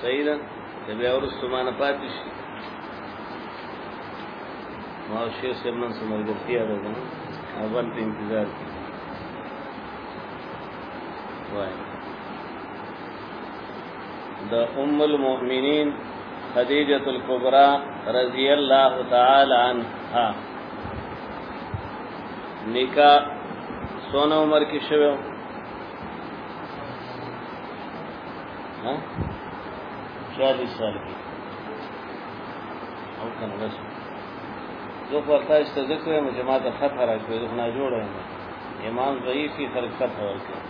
صحیح ده د بیا ورستو معنی پاتې شي ما شیخ صاحب نن سره ملګرتیا ده کنه اول په انتظار کې وای د ام المؤمنین خدیجه الکبرى رضی الله تعالی عنها نیکا سونه عمر کې شوه ها 40 سال کې او کنه بس زه په تاسو ته ځکه یم چې ما ته خطر راکوي زه نه جوړه یم امام ضعیفی خلق خطر ورکړي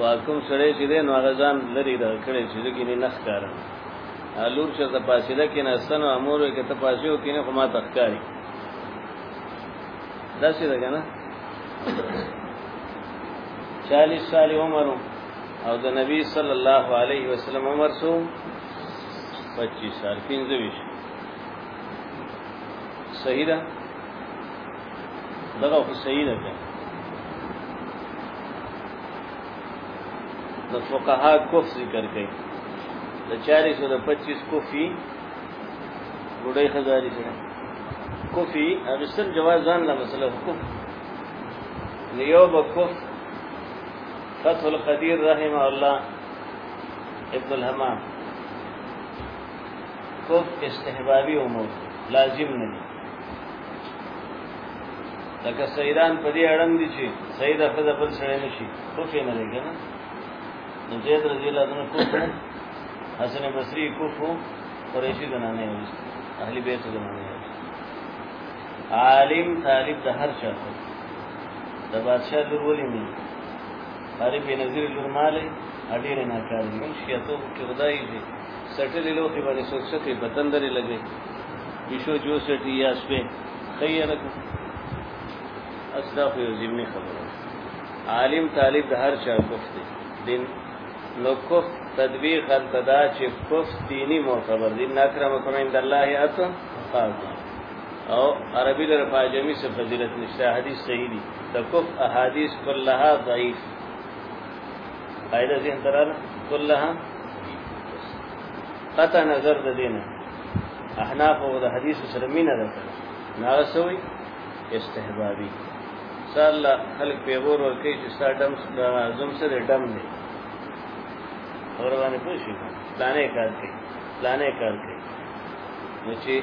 واکم سره چې دین هغه ځان لري دا کړی چې دګینه نخ کارم لور چې د پاسیده کې نهسته نو امور یې کته پاسیو کې نه خو ما تخکاری دا څه ده کنه 40 سال عمر او د نبی صلی الله علیه وسلم عمر سو 25 سال 25 صحیح ده دغه خو صحیح ده د فقها کوف ذکر کوي د 425 کوفی ګډي خزاري سره کوفی هغه سر جواز ځان لا مسله کوف لیو بکوف فتح القدیر رحم الله ابن الهمام کوف استحبابی امور لازم نه لکه سیدان په دې اړم دي چې سید خپل بل سره نشي خو په نه لګي نه نو زید رضی الله عنه کو حسن بصری کو کو قریشی زنانه وي اهل بیت زنانه وي عالم طالب د هر چا د بادشاہ لور ولې نه عارف نظیر لور مالې اډیر نه کار دی شیعه تو کې خدای دی سټلې لوخي باندې څوک څه کوي بدن درې لګي پیشو جو سټي یا سپه خیره اصلاف یو ذمي خبره عالم طالب د هر چا کوفت دین نو کوف تدبیر خل تدا چې کوف دینی معتبر دین اکرمکم عند الله اتم او عربی لر فاجمی سے فضیلت نشته حدیث صحیح دی د کوف احادیث کلها ضعیف قاعده ذهن تراله كلها قطع نظر د دینه احناف او د حدیث سره مینه ده ناغسوي استحبابي سال خلق پیغور ورکی چې ستا دم زم سره دم دی اور باندې پوښي پلانې کار کوي پلانې کار کوي نو چې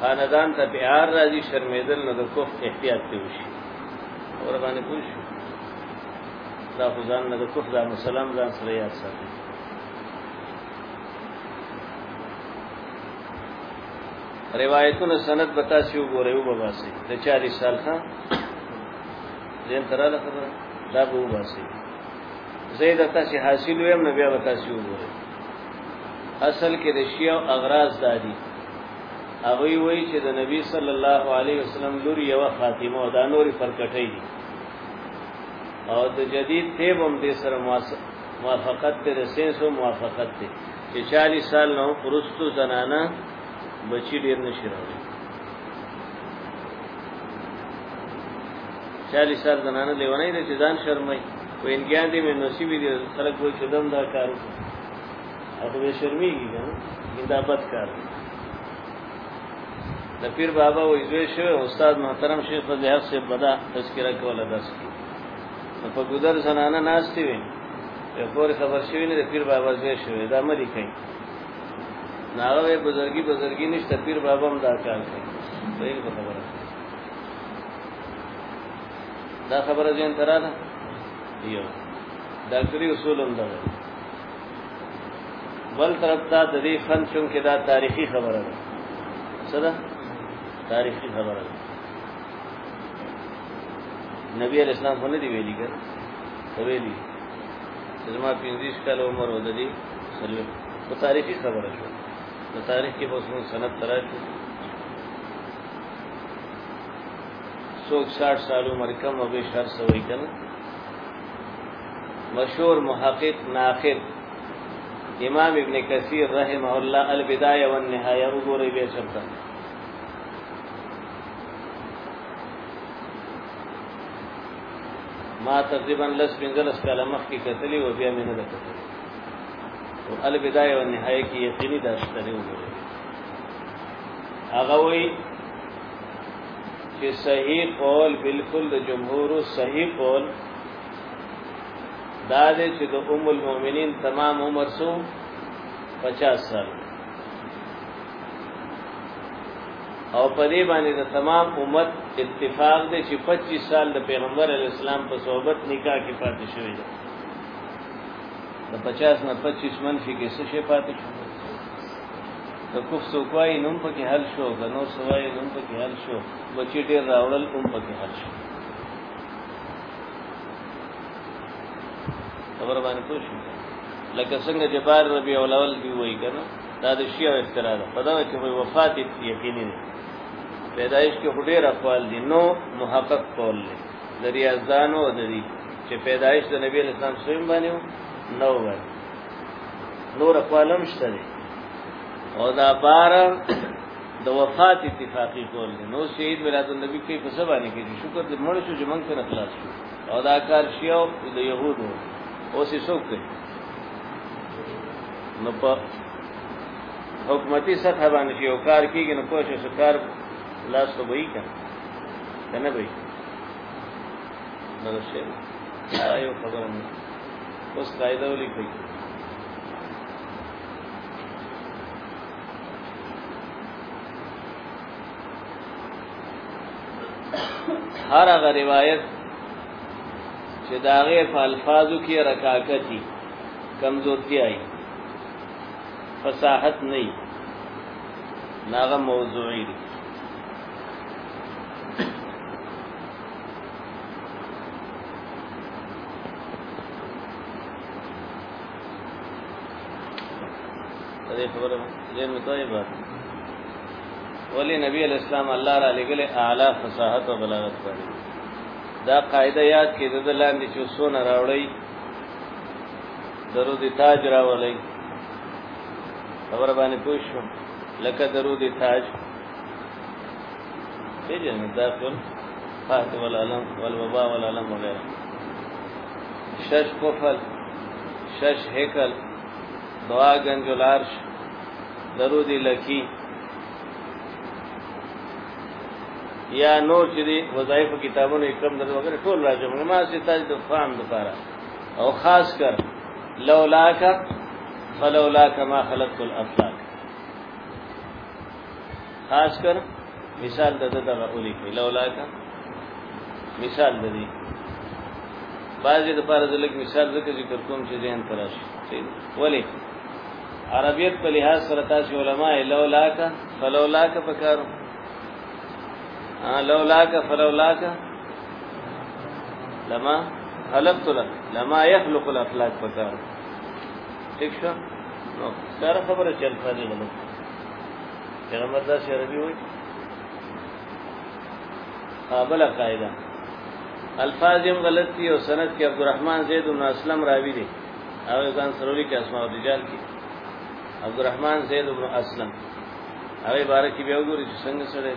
خاندان ته پیار راځي شرمېدل نو د کوف احتیاط کوي اور باندې پوښي دا خو ځان نه د کوف دا مسلم ځان سره یاد ساتي روایتونه سند بتا سی وګوره یو باسي د 40 سال ها زين تراله خبره دا به وباسي زید تاسو حاصل ویم نو بیا تاسو وګوره اصل کې د شیعه اغراض دادي هغه وی چې د نبی صلی الله علیه وسلم لور یو خاتمه او دا نوري پرکټې دي او د جدید تیب هم دې سره موافقت ته د سینسو موافقت ته چې 40 سال نو پرستو زنانه بچی ډیر نشي راوړي 40 سال زنانه لیونی د ځان شرمای و انګیان دې مې نصیب دي خلک وایي چې دم دا کار او به شرمېږي کنه دا بد کار دی د پیر بابا وې زوی شو استاد محترم شیخ فضل حق سے بدا تذکرہ کوله درس کې په ګذر زنانه ناشتي وي په پور خبر شوی نه د پیر بابا زوی شو دا مری کوي ناغه بزرګي بزرګي نشته پیر بابا هم دا کار کوي صحیح خبره دا خبره ځین تراله یو ډاکټري اصول هم ده بل طرف ته د دې فن چون کې دا تاریخي خبره ده سره تاریخي خبره ده نبی علیہ السلام خو نه دی ویلي کړ خو ویلي چې زما پنځیس کال عمر و د دې سلوي په تاریخي خبره شو په تاریخ کې به اوس موږ سند ته راشو څوک ساټ سال عمر کم او بیش هر څه وایي که نه مشهور محقق ناقد امام ابن کثیر رحمه الله البدايه والنهايه وګورئ به چرته ما تقریبا لس پنځلس کاله مخکې کتلی و بیا مې نه ده کتلی او البدايه والنهايه کې یقیني دا شته نه وګورئ هغه وایي چې صحیح قول بالکل د جمهور صحیح قول دا دې چې د ام المؤمنین تمام عمر سو 50 سال او په دې باندې د تمام امت اتفاق دی چې 25 سال د پیغمبر علی اسلام په صحبت نکاح کې پاتې شوی دی د 50 نه 25 منفي کې څه شي پاتې شوی د کوف سوکوای نوم په کې حل شو غنو سوای نوم په کې حل شو بچی ډیر راوړل هم په کې حل شو خبر باندې پوه شو لکه څنګه چې بار ربی اولول دی وای کنه دا د شیعه اخترا ده په دا کې وای وفات یقیني نه پیدایش کې هډیر اقوال دي نو محقق قول دي ذریعہ ځانو د دې چې پیدایش د نبی اسلام سویم باندې نو باندې نور اقوالم شته دي او دا بار د وفات اتفاقی کول دي نو شهید میلاد النبی کې په سبا نه کې شکر دې مړ شو چې موږ سره خلاص شو او دا کار شیو د يهودو او سې څوک کوي نو په حکومتي سطح باندې یو کار کیږي نو کوشش وکړ لاس ته وایي کنه نه وایي نو شه یو خبره اوس قاعده ولیکئ هر هغه روایت چې دا غي په الفاظو کې رکاکتی کمزورتي آئی فصاحت نه ناغه موضوعي دي دې خبره دې متایبه ولی نبی علیہ السلام الله را لګل اعلی فصاحت او بلاغت کړی دا قاعده یاد کې د لاندې چې سونه راوړی درود تاج راولای خبر باندې پوښوم لکه درود تاج پیجن متاثر فاتح والعلم والوباء والعلم وغیرہ شش قفل شش حکل دعا گنج العرش درود لکی یا نور چې دی وظایف کتابونو اکرام درته وغیرہ ټول راځي موږ ما سي تاسو د فهم لپاره او خاص کر لولاک فلولاک ما خلقت الافلاک خاص کر مثال د دغه اولی کې لولا کا مثال د دې بعضې د پاره ځلک مثال ذکر ذکر کوم چې ذهن تراش صحیح ولی عربیت په لحاظ سره تاسو علما لولا کا فلولا کا پکارو لولا کا فلولا کا لما خلقت لك لما يخلق الافلاك پکارو ٹھیک شو نو سره خبره چل فاضل غلط جناب الله شي عربي وي قابل قاعده الفاظ هم غلط دي او سند کې عبدالرحمن زید بن اسلم راوي دي او ځان سروري کې اسماء الرجال کې عبدالرحمن زید بن اسلم هغه باره کې بیا وګورئ چې څنګه سره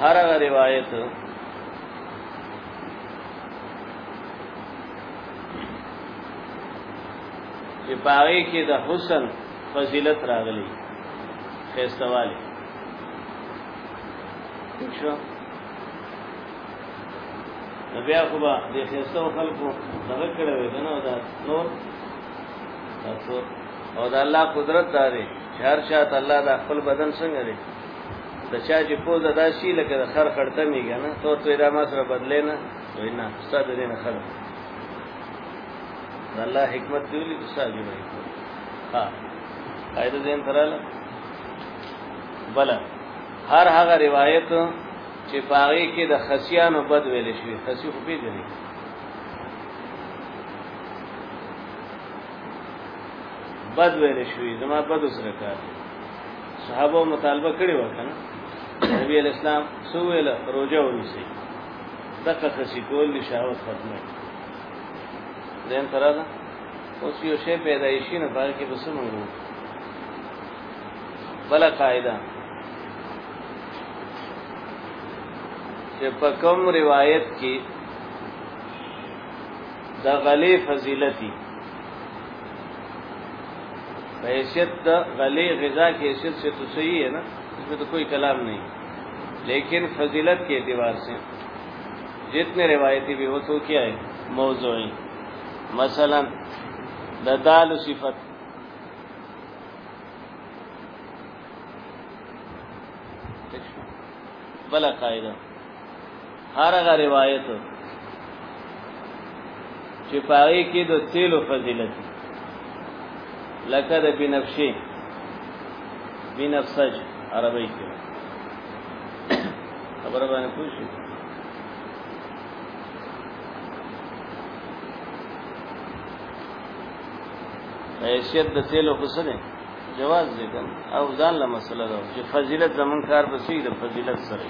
هر هغه روایت چې پاره کې د حسن فضیلت راغلی خيستواله شو بیا خو به د خيستو خلکو دغه کړه وې کنه دا نور تاسو او د الله قدرت دا دی چې هر چا ته الله د خپل بدن څنګه دی د چا چې پوزه داسي لکه د خر خړته میږي نه تو ته دا ما سره بدلې نه وای نه استاد دې نه خر الله حکمت دی ولې استاد دی ها قاعده دین تراله بل هر هغه روایت چې پاغي کې د خسیانو بد ویل شي خسی خو پیژني بد ویل شوی زما بد سره کار صحابه مطالبه کړی وکنه نبی اسلام سو ویل روزه ونیسي دغه خسي کول دي شهوت ختمه دین ترا ده اوس یو شی پیدایشي نه پاره کې بس مونږ بل قاعده چې په کوم روایت کې د غلې فضیلتی په حیثیت د غلې غذا کې حیثیت سے تو صحیح ہے نا اس میں تو کوئی کلام نہیں لیکن فضیلت کے اعتبار سے جتنے روایتی بھی ہو تو کیا ہے موضوعی مثلا د دال صفت بلا قاعده هر هغه روایت چې پاره کې د تیلو فضیلت لکه د بنفشي بنفسج عربی کې خبره باندې پوښتنه حیثیت د تیلو خو سره جواز دی او ځان له مسله ده چې فضیلت زمون کار بسې د فضیلت سره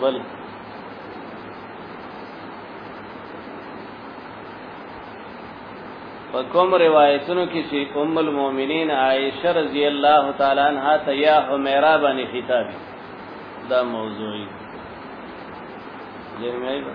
بل په کوم روایتونو کې چې ام المؤمنین عائشه رضی الله تعالی عنها ته یا حمیرا باندې خطاب دا موضوعي جرمایبه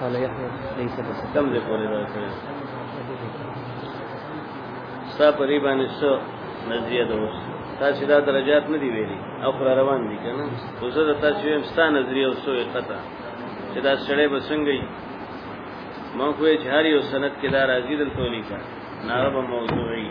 قال يحيى ليس بس كم ذي قولي ذا كريم ستا په دې باندې څه نظریه ده اوس تاسو دا درجات نه دی ویلي او پر روان دي کنه خو زه د تاسو هم ستا نظریه او سوې قطع چې دا سړی به څنګه وي ما خو یې هر یو سند کې دا راځي دلته ولیکه نارب موضوعي